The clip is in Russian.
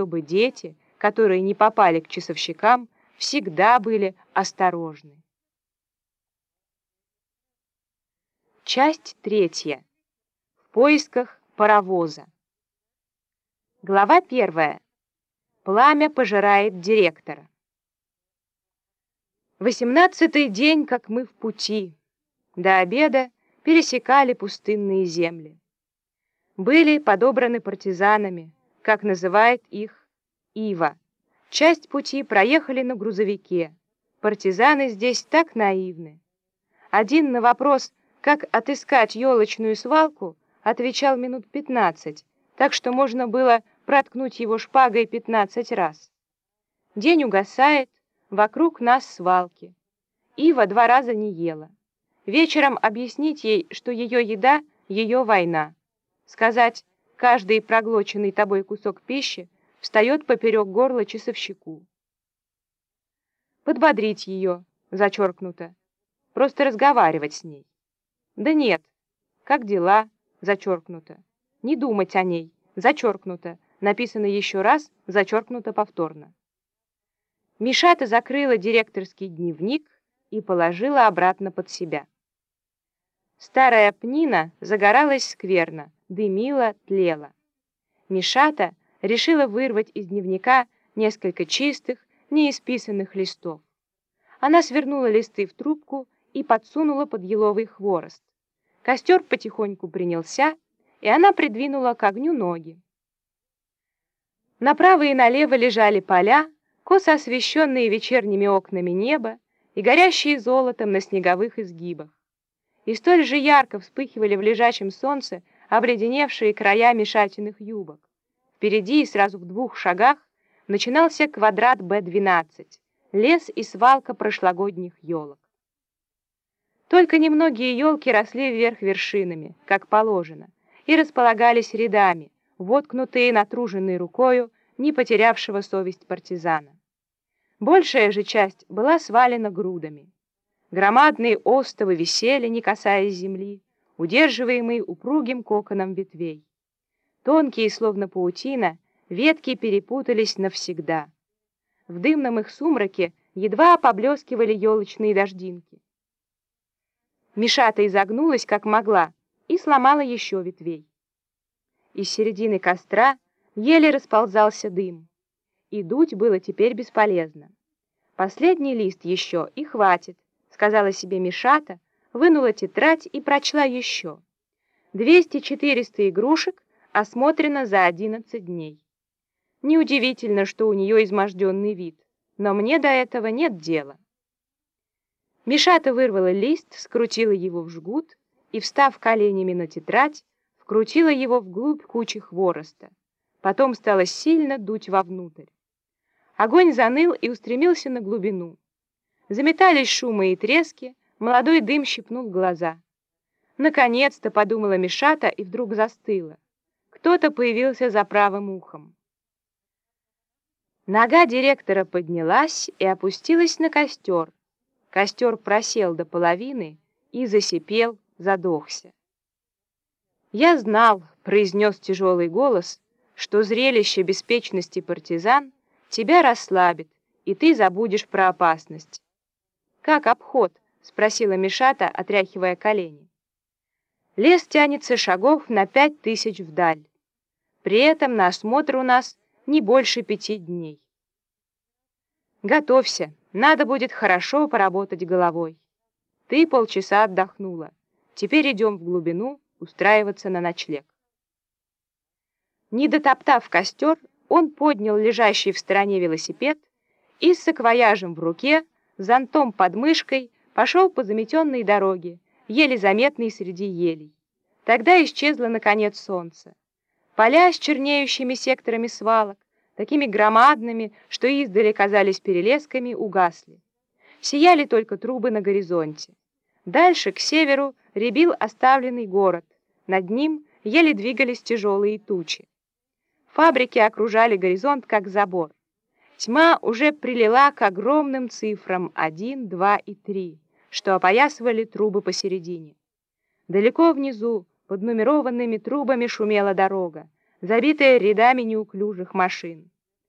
чтобы дети, которые не попали к часовщикам, всегда были осторожны. Часть третья. В поисках паровоза. Глава первая. Пламя пожирает директора. Восемнадцатый день, как мы в пути. До обеда пересекали пустынные земли. Были подобраны партизанами, как называет их Ива. Часть пути проехали на грузовике. Партизаны здесь так наивны. Один на вопрос, как отыскать елочную свалку, отвечал минут пятнадцать, так что можно было проткнуть его шпагой пятнадцать раз. День угасает, вокруг нас свалки. Ива два раза не ела. Вечером объяснить ей, что ее еда — ее война. Сказать, каждый проглоченный тобой кусок пищи встает поперек горла часовщику. Подбодрить ее, зачеркнуто. Просто разговаривать с ней. Да нет, как дела, зачеркнуто. Не думать о ней, зачеркнуто. Написано еще раз, зачеркнуто повторно. Мишата закрыла директорский дневник и положила обратно под себя. Старая пнина загоралась скверно, дымила, тлела. Мишата решила вырвать из дневника несколько чистых, неисписанных листов. Она свернула листы в трубку и подсунула под еловый хворост. Костер потихоньку принялся, и она придвинула к огню ноги. Направо и налево лежали поля, косо освещенные вечерними окнами неба и горящие золотом на снеговых изгибах. И столь же ярко вспыхивали в лежачем солнце обледеневшие края мешательных юбок. Впереди и сразу в двух шагах начинался квадрат Б-12, лес и свалка прошлогодних елок. Только немногие елки росли вверх вершинами, как положено, и располагались рядами, воткнутые натруженной рукою не потерявшего совесть партизана. Большая же часть была свалена грудами. Громадные остовы висели, не касаясь земли, удерживаемые упругим коконом ветвей. Тонкие, словно паутина, ветки перепутались навсегда. В дымном их сумраке едва поблескивали елочные дождинки. Мишата изогнулась, как могла, и сломала еще ветвей. Из середины костра еле расползался дым, и дуть было теперь бесполезно. Последний лист еще и хватит, сказала себе Мишата, вынула тетрадь и прочла еще. Двести-четыреста игрушек осмотрено за одиннадцать дней. Неудивительно, что у нее изможденный вид, но мне до этого нет дела. Мишата вырвала лист, скрутила его в жгут и, встав коленями на тетрадь, вкрутила его вглубь кучи хвороста. Потом стала сильно дуть вовнутрь. Огонь заныл и устремился на глубину. Заметались шумы и трески, молодой дым щипнул глаза. Наконец-то, подумала Мишата и вдруг застыла. Кто-то появился за правым ухом. Нога директора поднялась и опустилась на костер, Костер просел до половины и засипел, задохся. «Я знал», — произнес тяжелый голос, «что зрелище беспечности партизан тебя расслабит, и ты забудешь про опасность». «Как обход?» — спросила Мишата, отряхивая колени. «Лес тянется шагов на пять тысяч вдаль. При этом на осмотр у нас не больше пяти дней». «Готовься», надо будет хорошо поработать головой. Ты полчаса отдохнула. Теперь идем в глубину устраиваться на ночлег. Не дотоптав костер, он поднял лежащий в стороне велосипед и с саквояжем в руке, зонтом под мышкой, пошел по заметенной дороге, еле заметной среди елей. Тогда исчезло, наконец, солнце. Поля с чернеющими секторами свалок, такими громадными, что издали казались перелесками, угасли. Сияли только трубы на горизонте. Дальше, к северу, рябил оставленный город. Над ним еле двигались тяжелые тучи. Фабрики окружали горизонт, как забор. Тьма уже прилила к огромным цифрам 1, 2 и 3, что опоясывали трубы посередине. Далеко внизу, под нумерованными трубами, шумела дорога забитая рядами неуклюжих машин.